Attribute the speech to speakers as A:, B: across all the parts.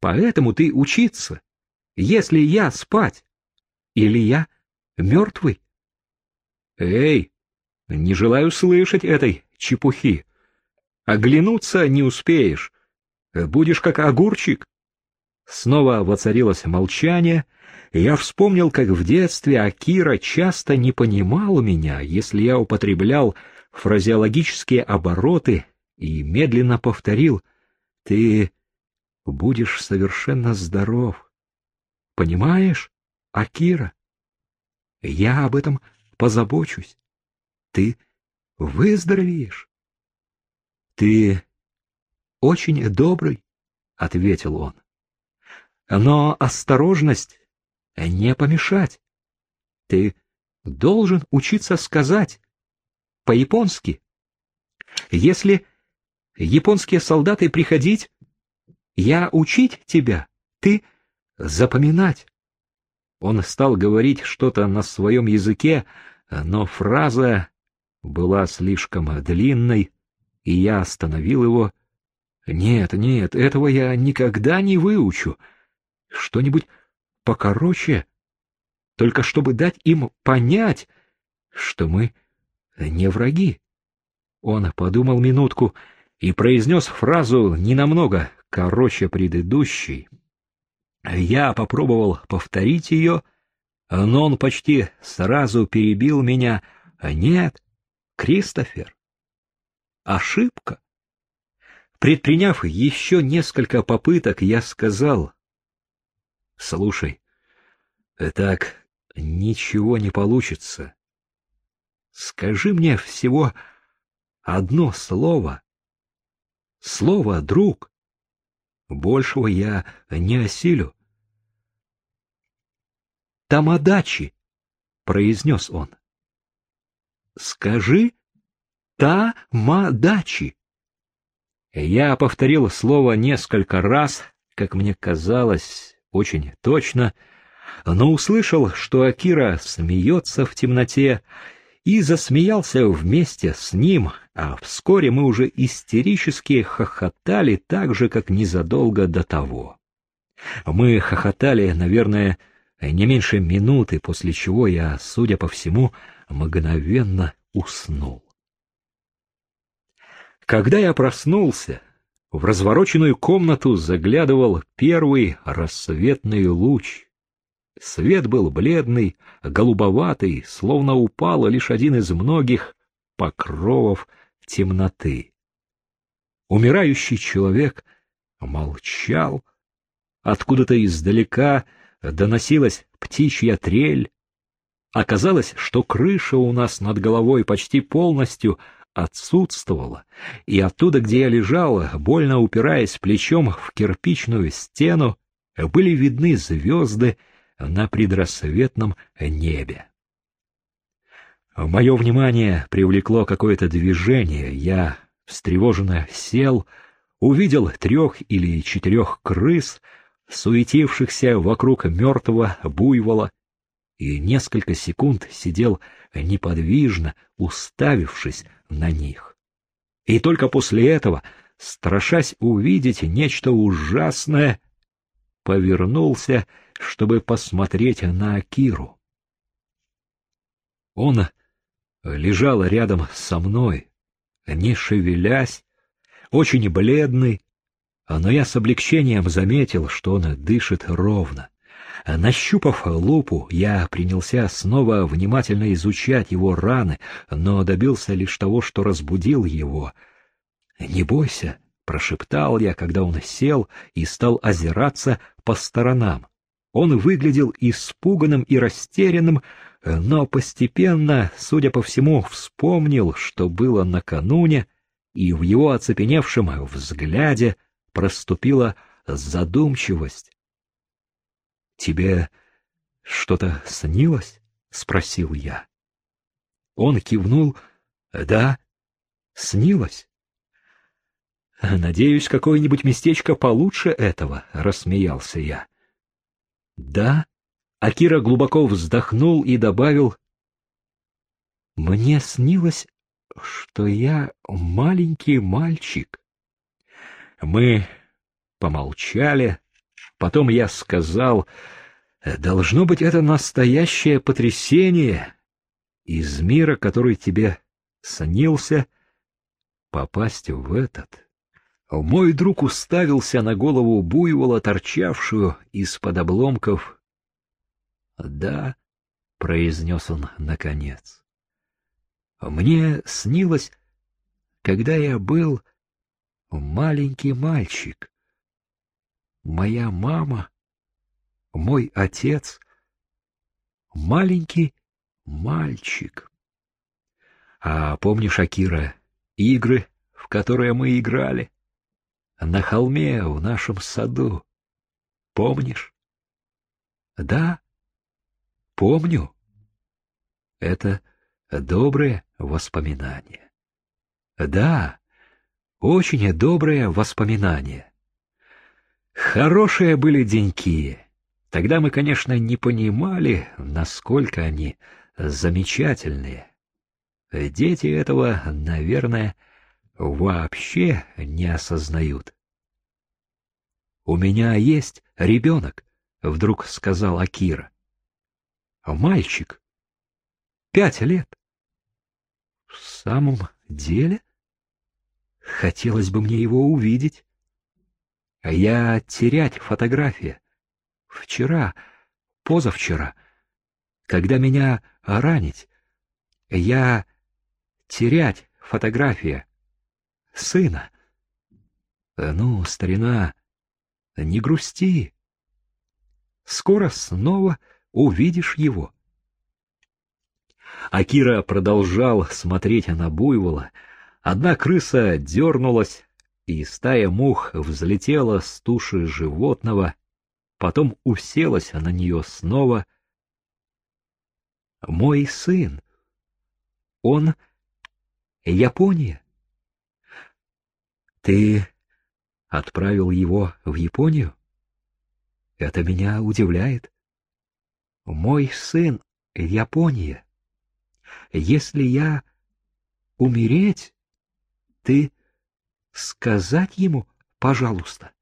A: Поэтому ты учиться. Если я спать, или я мертвый? Эй, не желаю слышать этой чепухи. Оглянуться не успеешь. Будешь как огурчик. Снова воцарилось молчание, я вспомнил, как в детстве Акира часто не понимал меня, если я употреблял фразеологические обороты, и медленно повторил «Ты будешь совершенно здоров. Понимаешь, Акира? Я об этом позабочусь. Ты выздоровеешь. Ты очень добрый, — ответил он. Но осторожность не помешать. Ты должен учиться сказать по-японски. Если японские солдаты приходить, я учить тебя, ты запоминать. Он стал говорить что-то на своем языке, но фраза была слишком длинной, и я остановил его. Нет, нет, этого я никогда не выучу. Что-нибудь покороче, только чтобы дать им понять, что мы не враги. Он подумал минутку и произнес фразу ненамного короче предыдущей. Я попробовал повторить ее, но он почти сразу перебил меня. Нет, Кристофер, ошибка. Предприняв еще несколько попыток, я сказал, «Слушай, так ничего не получится. Скажи мне всего одно слово. Слово «друг». Большего я не осилю. «Тамадачи», — произнес он. «Скажи «Тамадачи». Я повторил слово несколько раз, как мне казалось, очень точно, но услышал, что Акира смеется в темноте, и засмеялся вместе с ним, а вскоре мы уже истерически хохотали так же, как незадолго до того. Мы хохотали, наверное, не меньше минуты, после чего я, судя по всему, мгновенно уснул. Когда я проснулся, в развороченную комнату заглядывал первый рассветный луч — Свет был бледный, голубоватый, словно упал лишь один из многих покровов темноты. Умирающий человек молчал. Откуда-то издалека доносилась птичья трель. Оказалось, что крыша у нас над головой почти полностью отсутствовала, и оттуда, где я лежал, больно упираясь плечом в кирпичную стену, были видны звезды на предрассветном небе. Мое внимание привлекло какое-то движение. Я встревоженно сел, увидел трех или четырех крыс, суетившихся вокруг мертвого буйвола, и несколько секунд сидел неподвижно, уставившись на них. И только после этого, страшась увидеть нечто ужасное, повернулся чтобы посмотреть на Акиру. Он лежал рядом со мной, не шевелясь, очень бледный, но я с облегчением заметил, что он дышит ровно. Нащупав лупу, я принялся снова внимательно изучать его раны, но добился лишь того, что разбудил его. «Не бойся», — прошептал я, когда он сел и стал озираться по сторонам. Он выглядел испуганным и растерянным, но постепенно, судя по всему, вспомнил, что было накануне, и в его оцепеневшем взгляде проступила задумчивость. — Тебе что-то снилось? — спросил я. Он кивнул. — Да, снилось. — Надеюсь, какое-нибудь местечко получше этого, — рассмеялся я. Да, Акира глубоко вздохнул и добавил, «Мне снилось, что я маленький мальчик». Мы помолчали, Потом я сказал, должно быть это настоящее потрясение из мира, который тебе снился, попасть в этот. Мой друг уставился на голову буйвола, торчавшую из-под обломков. — Да, — произнес он наконец, — мне снилось, когда я был маленький мальчик. Моя мама, мой отец, маленький мальчик. А помнишь, Акира, игры, в которые мы играли? На холме в нашем саду. Помнишь? Да, помню. Это доброе воспоминание. Да, очень доброе воспоминание. Хорошие были деньки. Тогда мы, конечно, не понимали, насколько они замечательные. Дети этого, наверное, вообще не осознают. «У меня есть ребенок», — вдруг сказал Акира. «Мальчик. Пять лет». «В самом деле? Хотелось бы мне его увидеть. Я терять фотография. Вчера, позавчера, когда меня ранить, я терять фотография сына. Ну, старина, не грусти. Скоро снова увидишь его. Акира продолжал смотреть на буйвола. Одна крыса дернулась, и стая мух взлетела с туши животного, потом уселась на нее снова. Мой сын, он Япония. Ты отправил его в Японию? Это меня удивляет. Мой сын — Япония. Если я умереть, ты сказать ему, пожалуйста.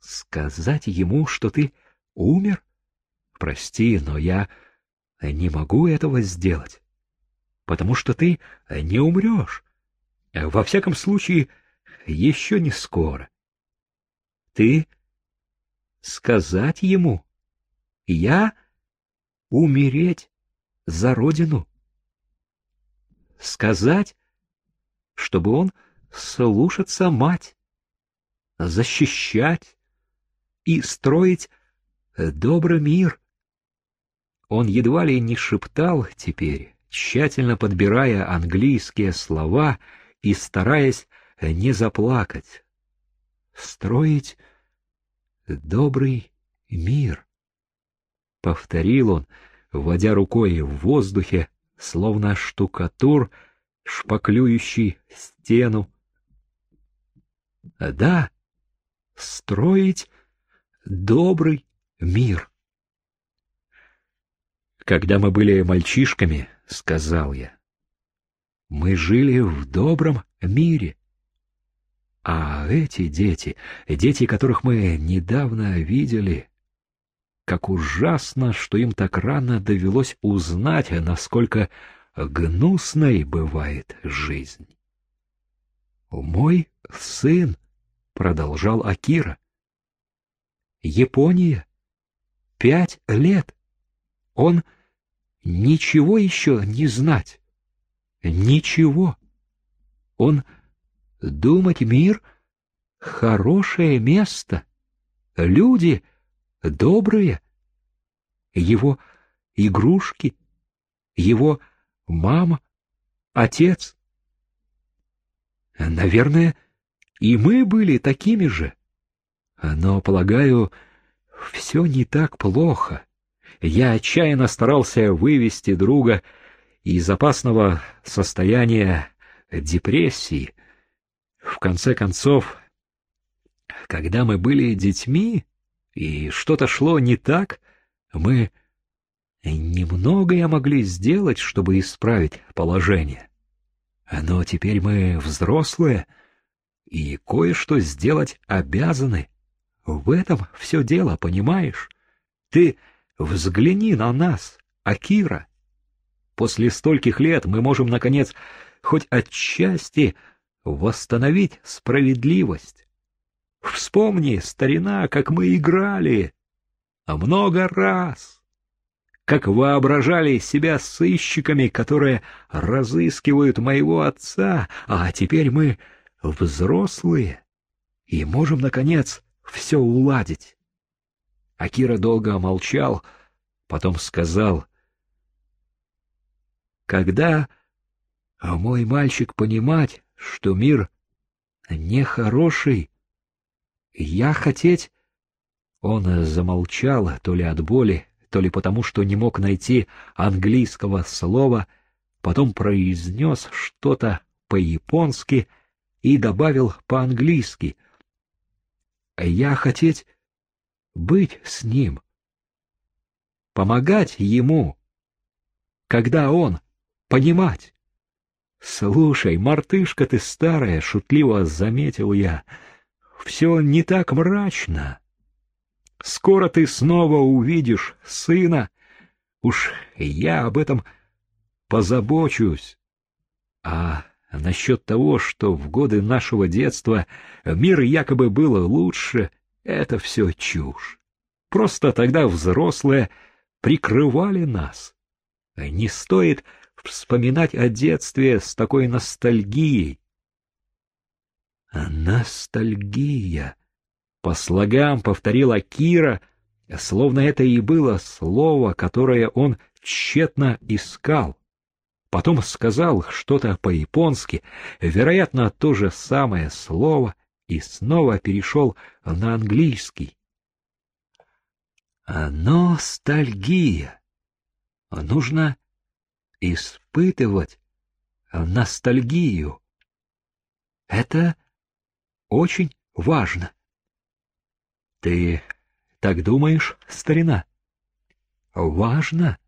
A: Сказать ему, что ты умер? Прости, но я не могу этого сделать, потому что ты не умрешь. Во всяком случае, еще не скоро. Ты сказать ему, я умереть за родину. Сказать, чтобы он слушаться мать, защищать и строить добрый мир. Он едва ли не шептал теперь, тщательно подбирая английские слова — и стараясь не заплакать. Строить добрый мир. Повторил он, вводя рукой в воздухе, словно штукатур, шпаклюющий стену. Да, строить добрый мир. Когда мы были мальчишками, — сказал я, мы жили в добром мире. А эти дети, дети, которых мы недавно видели, как ужасно, что им так рано довелось узнать, насколько гнусной бывает жизнь. «Мой сын», — продолжал Акира, — «Япония, пять лет, он ничего еще не знать. Ничего. Он думать мир — хорошее место, люди добрые, его игрушки, его мама, отец. Наверное, и мы были такими же. Но, полагаю, все не так плохо. Я отчаянно старался вывести друга из опасного состояния депрессии. В конце концов, когда мы были детьми, и что-то шло не так, мы немногое могли сделать, чтобы исправить положение. Но теперь мы взрослые, и кое-что сделать обязаны. В этом все дело, понимаешь? Ты взгляни на нас, Акира. После стольких лет мы можем, наконец, хоть отчасти восстановить справедливость. Вспомни, старина, как мы играли. А много раз. Как воображали себя сыщиками, которые разыскивают моего отца, а теперь мы взрослые и можем, наконец, все уладить. Акира долго молчал, потом сказал, «Когда мой мальчик понимать, что мир нехороший, я хотеть...» Он замолчал, то ли от боли, то ли потому, что не мог найти английского слова, потом произнес что-то по-японски и добавил по-английски. «Я хотеть быть с ним, помогать ему, когда он понимать». «Слушай, мартышка ты старая!» — шутливо заметил я. «Все не так мрачно. Скоро ты снова увидишь сына. Уж я об этом позабочусь. А насчет того, что в годы нашего детства мир якобы был лучше, это все чушь. Просто тогда взрослые прикрывали нас. Не стоит вспоминать о детстве с такой ностальгией. Ностальгия. По слогам повторила Кира, словно это и было слово, которое он тщетно искал. Потом сказал что-то по-японски, вероятно, то же самое слово, и снова перешел на английский. Ностальгия. Нужно испытывать ностальгию. Это очень важно. Ты так думаешь, старина? Важно,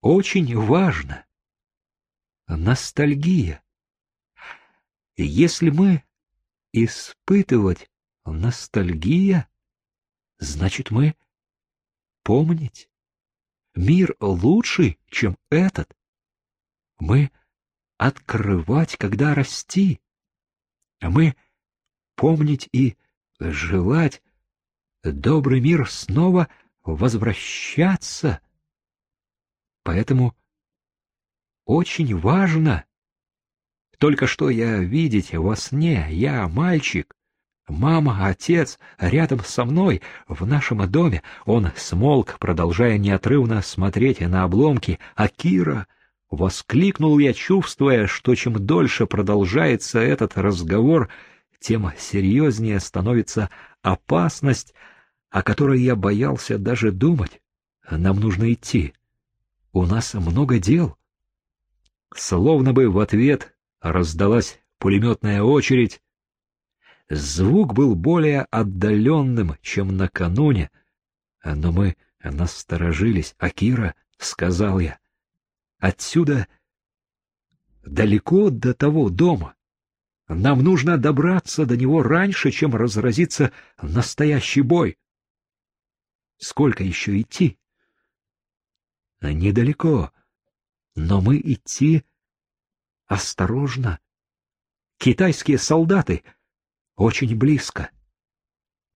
A: очень важно. Ностальгия. Если мы испытывать ностальгия, значит мы помнить. Мир лучше, чем этот. Мы открывать, когда расти. А мы помнить и желать добрый мир снова возвращаться. Поэтому очень важно. Только что я видеть во сне, я мальчик, мама, отец рядом со мной в нашем доме. Он смолк, продолжая неотрывно смотреть на обломки, а Кира... Воскликнул я, чувствуя, что чем дольше продолжается этот разговор, тем серьезнее становится опасность, о которой я боялся даже думать. Нам нужно идти. У нас много дел. Словно бы в ответ раздалась пулеметная очередь. Звук был более отдаленным, чем накануне, но мы насторожились. «Акира», — сказал я, — «отсюда далеко до того дома. Нам нужно добраться до него раньше, чем разразится настоящий бой». Сколько еще идти? Недалеко, но мы идти осторожно. Китайские солдаты очень близко.